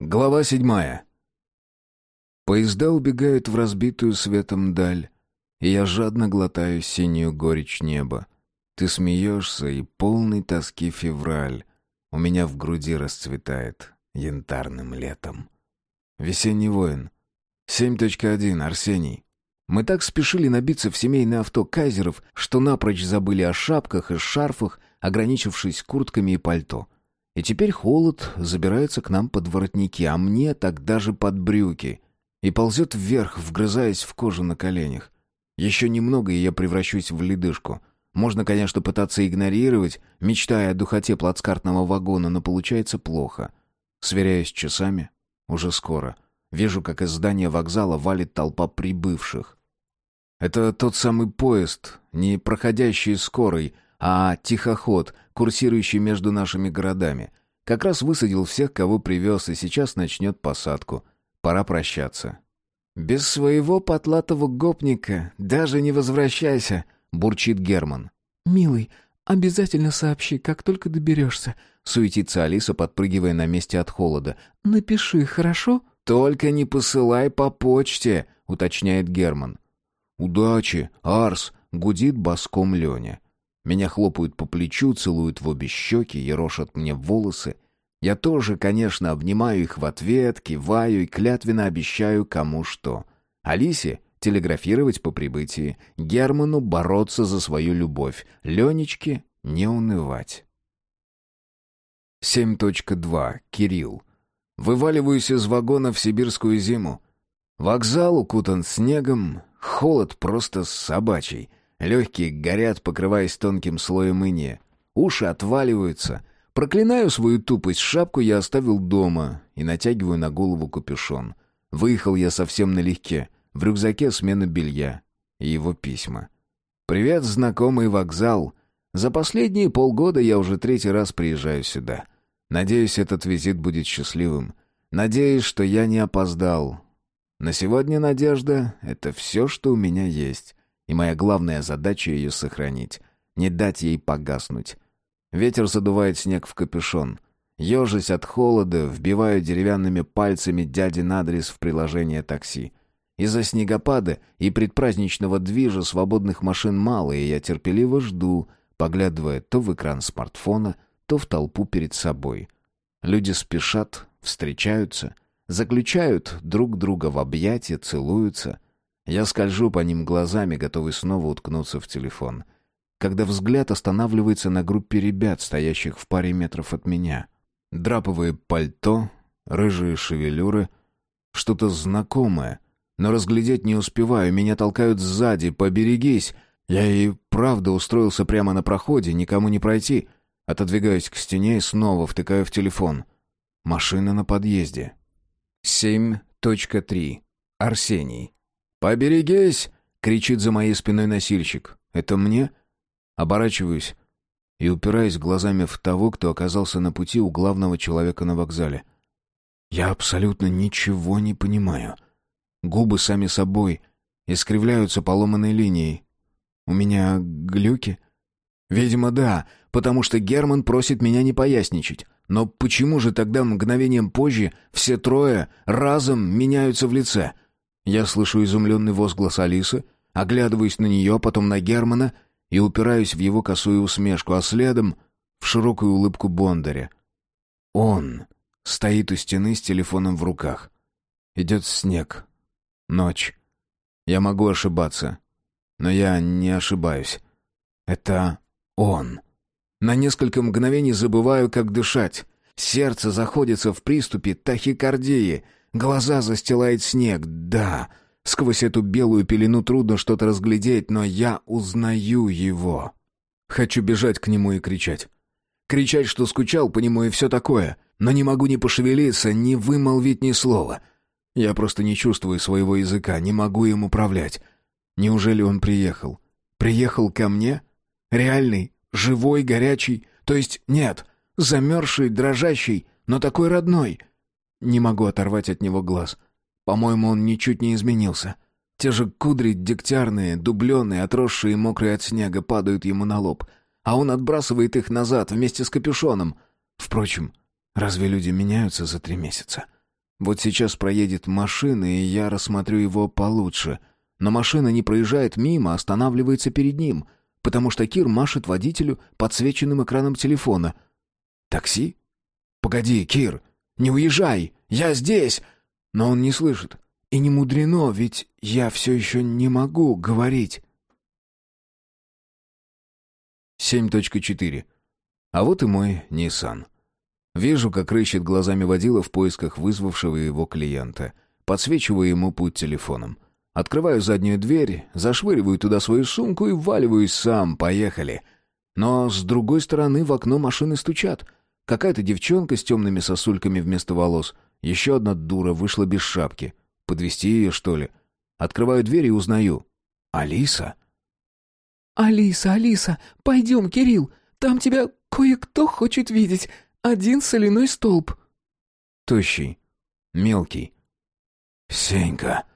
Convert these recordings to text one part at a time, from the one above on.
Глава седьмая. Поезда убегают в разбитую светом даль, и я жадно глотаю синюю горечь неба. Ты смеешься, и полный тоски февраль у меня в груди расцветает янтарным летом. Весенний воин. 7.1. Арсений. Мы так спешили набиться в семейное авто кайзеров, что напрочь забыли о шапках и шарфах, ограничившись куртками и пальто — и теперь холод забирается к нам под воротники, а мне так даже под брюки. И ползет вверх, вгрызаясь в кожу на коленях. Еще немного, и я превращусь в ледышку. Можно, конечно, пытаться игнорировать, мечтая о духоте плацкартного вагона, но получается плохо. Сверяюсь часами. Уже скоро. Вижу, как из здания вокзала валит толпа прибывших. Это тот самый поезд, не проходящий скорый, а тихоход, курсирующий между нашими городами. Как раз высадил всех, кого привез, и сейчас начнет посадку. Пора прощаться. «Без своего потлатого гопника даже не возвращайся», — бурчит Герман. «Милый, обязательно сообщи, как только доберешься», — суетится Алиса, подпрыгивая на месте от холода. «Напиши, хорошо?» «Только не посылай по почте», — уточняет Герман. «Удачи, Арс», — гудит боском Леня. Меня хлопают по плечу, целуют в обе щеки, ерошат мне волосы. Я тоже, конечно, обнимаю их в ответ, киваю и клятвенно обещаю кому что. Алисе телеграфировать по прибытии, Герману бороться за свою любовь, Ленечке не унывать. 7.2. Кирилл. Вываливаюсь из вагона в сибирскую зиму. Вокзал укутан снегом, холод просто собачий — Легкие горят, покрываясь тонким слоем иния. Уши отваливаются. Проклинаю свою тупость, шапку я оставил дома и натягиваю на голову капюшон. Выехал я совсем налегке. В рюкзаке смена белья и его письма. «Привет, знакомый вокзал. За последние полгода я уже третий раз приезжаю сюда. Надеюсь, этот визит будет счастливым. Надеюсь, что я не опоздал. На сегодня надежда — это все, что у меня есть и моя главная задача ее сохранить, не дать ей погаснуть. Ветер задувает снег в капюшон. Ежась от холода, вбиваю деревянными пальцами дядин адрес в приложение такси. Из-за снегопада и предпраздничного движа свободных машин мало, и я терпеливо жду, поглядывая то в экран смартфона, то в толпу перед собой. Люди спешат, встречаются, заключают друг друга в объятия, целуются — я скольжу по ним глазами, готовый снова уткнуться в телефон. Когда взгляд останавливается на группе ребят, стоящих в паре метров от меня. Драповые пальто, рыжие шевелюры, что-то знакомое. Но разглядеть не успеваю, меня толкают сзади, поберегись. Я и правда устроился прямо на проходе, никому не пройти. Отодвигаюсь к стене и снова втыкаю в телефон. Машина на подъезде. 7.3. Арсений. «Поберегись!» — кричит за моей спиной носильщик. «Это мне?» Оборачиваюсь и упираюсь глазами в того, кто оказался на пути у главного человека на вокзале. Я абсолютно ничего не понимаю. Губы сами собой искривляются поломанной линией. У меня глюки? Видимо, да, потому что Герман просит меня не поясничать. Но почему же тогда мгновением позже все трое разом меняются в лице — я слышу изумленный возглас Алисы, оглядываюсь на нее, потом на Германа и упираюсь в его косую усмешку, а следом в широкую улыбку Бондаря. Он стоит у стены с телефоном в руках. Идет снег. Ночь. Я могу ошибаться, но я не ошибаюсь. Это он. На несколько мгновений забываю, как дышать. Сердце заходится в приступе тахикардии — Глаза застилает снег, да. Сквозь эту белую пелену трудно что-то разглядеть, но я узнаю его. Хочу бежать к нему и кричать. Кричать, что скучал по нему и все такое, но не могу ни пошевелиться, ни вымолвить ни слова. Я просто не чувствую своего языка, не могу им управлять. Неужели он приехал? Приехал ко мне? Реальный, живой, горячий? То есть нет, замерзший, дрожащий, но такой родной — не могу оторвать от него глаз. По-моему, он ничуть не изменился. Те же кудри дегтярные, дубленые, отросшие и мокрые от снега падают ему на лоб, а он отбрасывает их назад вместе с капюшоном. Впрочем, разве люди меняются за три месяца? Вот сейчас проедет машина, и я рассмотрю его получше. Но машина не проезжает мимо, останавливается перед ним, потому что Кир машет водителю подсвеченным экраном телефона. «Такси? Погоди, Кир, не уезжай! Я здесь!» Но он не слышит. И не мудрено, ведь я все еще не могу говорить. 7.4. А вот и мой Nissan. Вижу, как рыщет глазами водила в поисках вызвавшего его клиента. Подсвечиваю ему путь телефоном. Открываю заднюю дверь, зашвыриваю туда свою сумку и валиваюсь сам. Поехали. Но с другой стороны в окно машины стучат. Какая-то девчонка с темными сосульками вместо волос. Еще одна дура вышла без шапки. Подвести ее, что ли? Открываю дверь и узнаю. Алиса? «Алиса, Алиса, пойдем, Кирилл, там тебя кое-кто хочет видеть. Один соляной столб». Тощий, мелкий. «Сенька».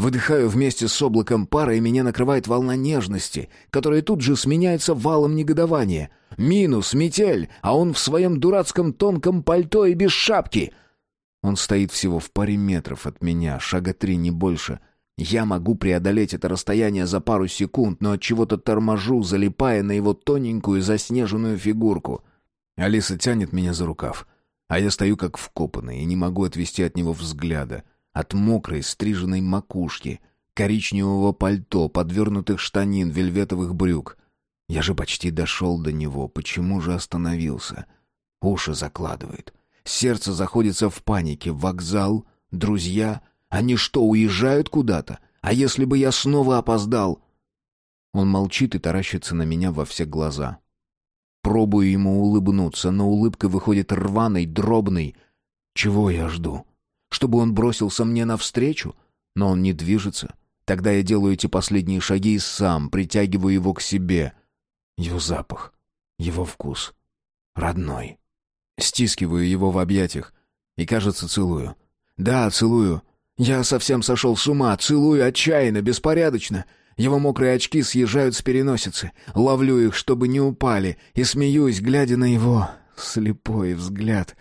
Выдыхаю вместе с облаком пара, и меня накрывает волна нежности, которая тут же сменяется валом негодования. Минус, метель, а он в своем дурацком тонком пальто и без шапки. Он стоит всего в паре метров от меня, шага три, не больше — я могу преодолеть это расстояние за пару секунд, но от чего-то торможу, залипая на его тоненькую заснеженную фигурку. Алиса тянет меня за рукав, а я стою как вкопанный и не могу отвести от него взгляда. От мокрой, стриженной макушки, коричневого пальто, подвернутых штанин, вельветовых брюк. Я же почти дошел до него, почему же остановился? Уши закладывает. Сердце заходится в панике. Вокзал, друзья, они что, уезжают куда-то? А если бы я снова опоздал? Он молчит и таращится на меня во все глаза. Пробую ему улыбнуться, но улыбка выходит рваной, дробной. Чего я жду? Чтобы он бросился мне навстречу? Но он не движется. Тогда я делаю эти последние шаги и сам притягиваю его к себе. Его запах, его вкус. Родной. Стискиваю его в объятиях и, кажется, целую. Да, целую. Я совсем сошел с ума, целую отчаянно, беспорядочно. Его мокрые очки съезжают с переносицы. Ловлю их, чтобы не упали, и смеюсь, глядя на его слепой взгляд.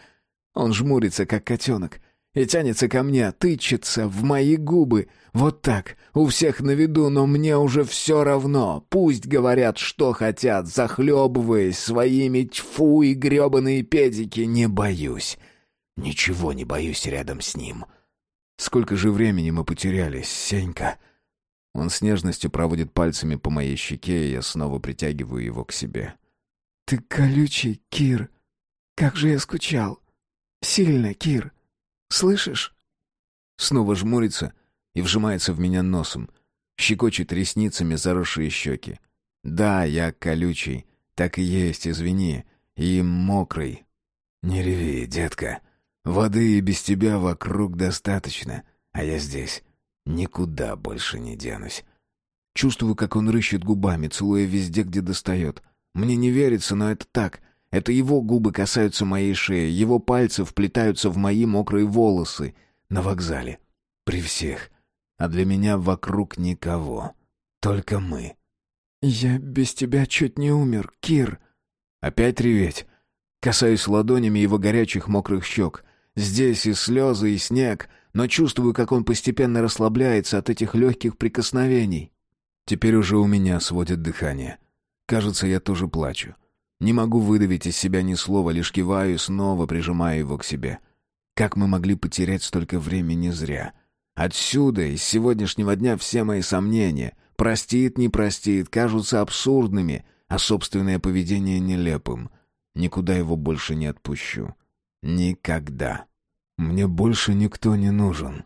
Он жмурится, как котенок, и тянется ко мне, тычется в мои губы. Вот так, у всех на виду, но мне уже все равно. Пусть говорят, что хотят, захлебываясь своими тьфу и гребаные педики, не боюсь. Ничего не боюсь рядом с ним». Сколько же времени мы потеряли, Сенька?» Он с нежностью проводит пальцами по моей щеке, и я снова притягиваю его к себе. «Ты колючий, Кир. Как же я скучал. Сильно, Кир. Слышишь?» Снова жмурится и вжимается в меня носом. Щекочет ресницами заросшие щеки. «Да, я колючий. Так и есть, извини. И мокрый. Не реви, детка. Воды и без тебя вокруг достаточно, а я здесь. Никуда больше не денусь. Чувствую, как он рыщет губами, целуя везде, где достает. Мне не верится, но это так. Это его губы касаются моей шеи, его пальцы вплетаются в мои мокрые волосы. На вокзале. При всех. А для меня вокруг никого. Только мы. «Я без тебя чуть не умер, Кир». Опять реветь. Касаюсь ладонями его горячих мокрых щек. Здесь и слезы, и снег, но чувствую, как он постепенно расслабляется от этих легких прикосновений. Теперь уже у меня сводит дыхание. Кажется, я тоже плачу. Не могу выдавить из себя ни слова, лишь киваю и снова прижимаю его к себе. Как мы могли потерять столько времени зря? Отсюда, из сегодняшнего дня, все мои сомнения, простит, не простит, кажутся абсурдными, а собственное поведение нелепым. Никуда его больше не отпущу. Никогда. Мне больше никто не нужен.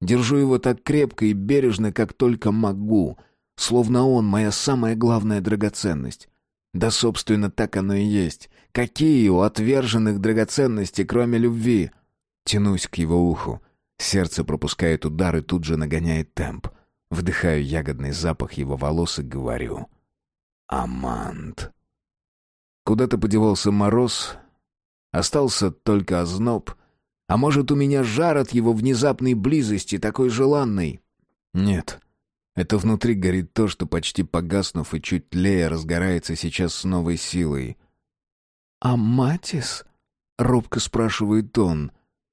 Держу его так крепко и бережно, как только могу, словно он моя самая главная драгоценность. Да, собственно, так оно и есть. Какие у отверженных драгоценности, кроме любви? Тянусь к его уху. Сердце пропускает удар и тут же нагоняет темп. Вдыхаю ягодный запах его волос и говорю. «Амант». Куда-то подевался мороз. Остался только озноб — а может, у меня жар от его внезапной близости, такой желанной? Нет. Это внутри горит то, что почти погаснув и чуть тлея разгорается сейчас с новой силой. «А Матис?» — робко спрашивает он.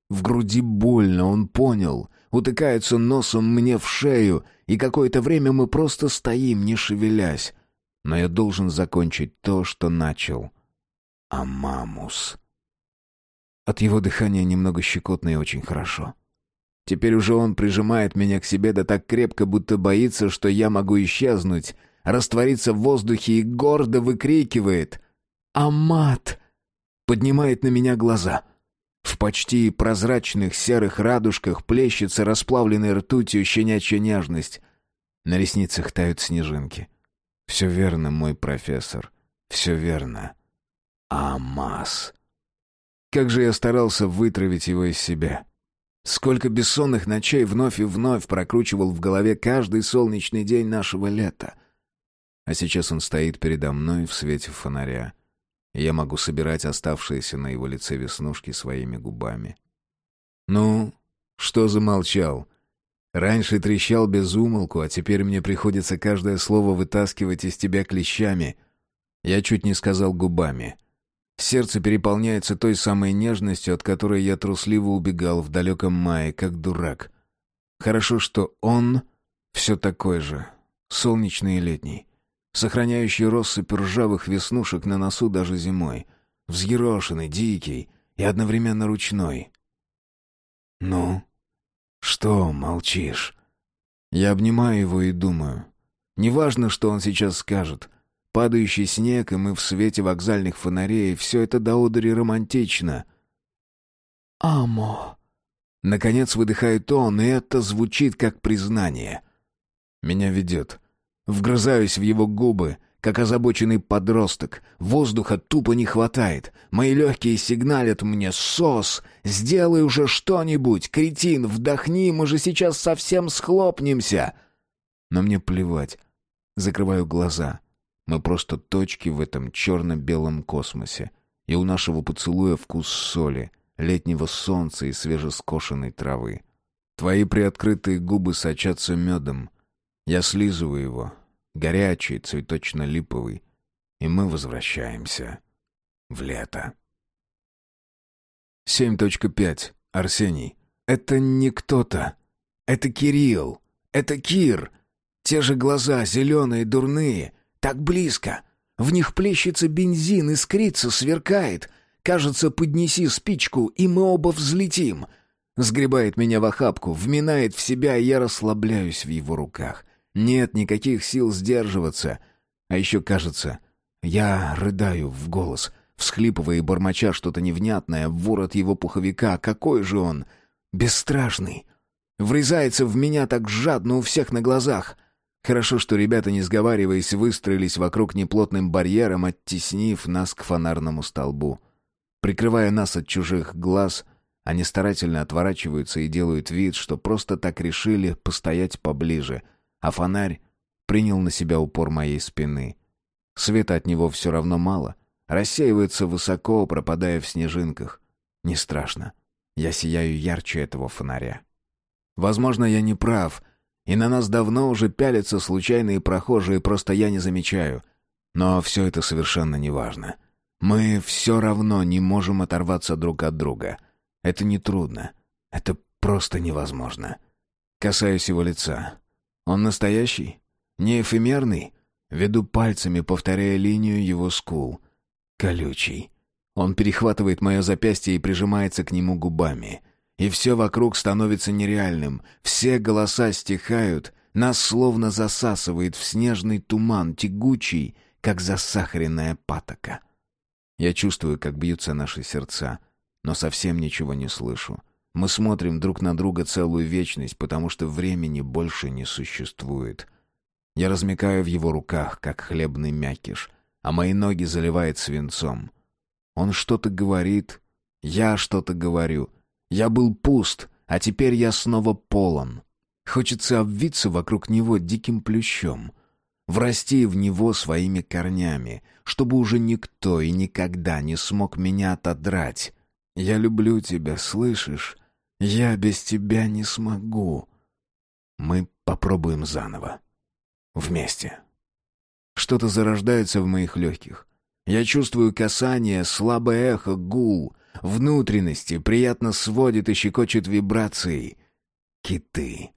В груди больно, он понял. Утыкается носом мне в шею, и какое-то время мы просто стоим, не шевелясь. Но я должен закончить то, что начал. Амамус. От его дыхания немного щекотно и очень хорошо. Теперь уже он прижимает меня к себе да так крепко, будто боится, что я могу исчезнуть, раствориться в воздухе и гордо выкрикивает «Амат!» Поднимает на меня глаза. В почти прозрачных серых радужках плещется расплавленной ртутью щенячья нежность. На ресницах тают снежинки. Все верно, мой профессор. Все верно. Амаз. Как же я старался вытравить его из себя. Сколько бессонных ночей вновь и вновь прокручивал в голове каждый солнечный день нашего лета. А сейчас он стоит передо мной в свете фонаря. И я могу собирать оставшиеся на его лице веснушки своими губами. «Ну, что замолчал?» Раньше трещал без умолку, а теперь мне приходится каждое слово вытаскивать из тебя клещами. Я чуть не сказал губами. Сердце переполняется той самой нежностью, от которой я трусливо убегал в далеком мае, как дурак. Хорошо, что он все такой же, солнечный и летний, сохраняющий россыпь ржавых веснушек на носу даже зимой, взъерошенный, дикий и одновременно ручной. «Ну, что молчишь?» Я обнимаю его и думаю. Неважно, что он сейчас скажет — Падающий снег, и мы в свете вокзальных фонарей. Все это до одури романтично. «Амо!» Наконец выдыхает он, и это звучит как признание. Меня ведет. Вгрызаюсь в его губы, как озабоченный подросток. Воздуха тупо не хватает. Мои легкие сигналят мне «Сос! Сделай уже что-нибудь! Кретин, вдохни, мы же сейчас совсем схлопнемся!» Но мне плевать. Закрываю глаза. Мы просто точки в этом черно-белом космосе. И у нашего поцелуя вкус соли, летнего солнца и свежескошенной травы. Твои приоткрытые губы сочатся медом. Я слизываю его, горячий, цветочно-липовый, и мы возвращаемся в лето. 7.5. Арсений. Это не кто-то. Это Кирилл. Это Кир. Те же глаза, зеленые, дурные — так близко. В них плещется бензин, искрится, сверкает. Кажется, поднеси спичку, и мы оба взлетим. Сгребает меня в охапку, вминает в себя, и я расслабляюсь в его руках. Нет никаких сил сдерживаться. А еще кажется, я рыдаю в голос, всхлипывая и бормоча что-то невнятное в ворот его пуховика. Какой же он! Бесстрашный! Врезается в меня так жадно у всех на глазах — Хорошо, что ребята, не сговариваясь, выстроились вокруг неплотным барьером, оттеснив нас к фонарному столбу. Прикрывая нас от чужих глаз, они старательно отворачиваются и делают вид, что просто так решили постоять поближе, а фонарь принял на себя упор моей спины. Света от него все равно мало, рассеивается высоко, пропадая в снежинках. Не страшно. Я сияю ярче этого фонаря. Возможно, я не прав — и на нас давно уже пялятся случайные прохожие, просто я не замечаю. Но все это совершенно неважно. Мы все равно не можем оторваться друг от друга. Это не трудно. Это просто невозможно. Касаюсь его лица. Он настоящий? Не эфемерный? Веду пальцами, повторяя линию его скул. Колючий. Он перехватывает мое запястье и прижимается к нему губами и все вокруг становится нереальным. Все голоса стихают, нас словно засасывает в снежный туман, тягучий, как засахаренная патока. Я чувствую, как бьются наши сердца, но совсем ничего не слышу. Мы смотрим друг на друга целую вечность, потому что времени больше не существует. Я размекаю в его руках, как хлебный мякиш, а мои ноги заливает свинцом. Он что-то говорит, я что-то говорю — я был пуст, а теперь я снова полон. Хочется обвиться вокруг него диким плющом, врасти в него своими корнями, чтобы уже никто и никогда не смог меня отодрать. Я люблю тебя, слышишь? Я без тебя не смогу. Мы попробуем заново. Вместе. Что-то зарождается в моих легких. Я чувствую касание, слабое эхо, гул — Внутренности приятно сводит и щекочет вибрацией. Киты.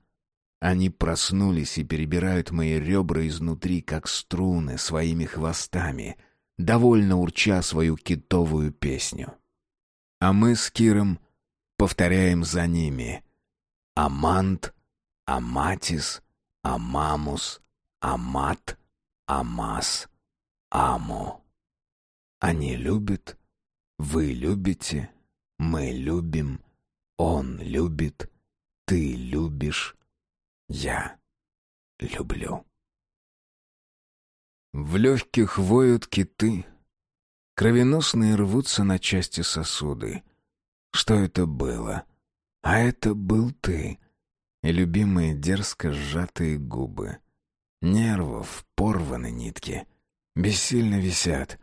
Они проснулись и перебирают мои ребра изнутри, как струны, своими хвостами, довольно урча свою китовую песню. А мы с Киром повторяем за ними. Амант, Аматис, Амамус, Амат, Амас, Амо. Они любят, вы любите, мы любим, он любит, ты любишь, я люблю. В легких воют киты, кровеносные рвутся на части сосуды. Что это было? А это был ты, и любимые дерзко сжатые губы. Нервов порваны нитки, бессильно висят.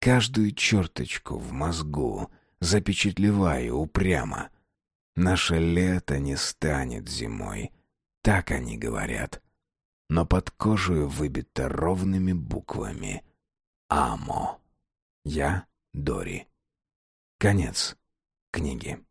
Каждую черточку в мозгу запечатлеваю упрямо. Наше лето не станет зимой, так они говорят. Но под кожей выбито ровными буквами «Амо». Я Дори. Конец книги.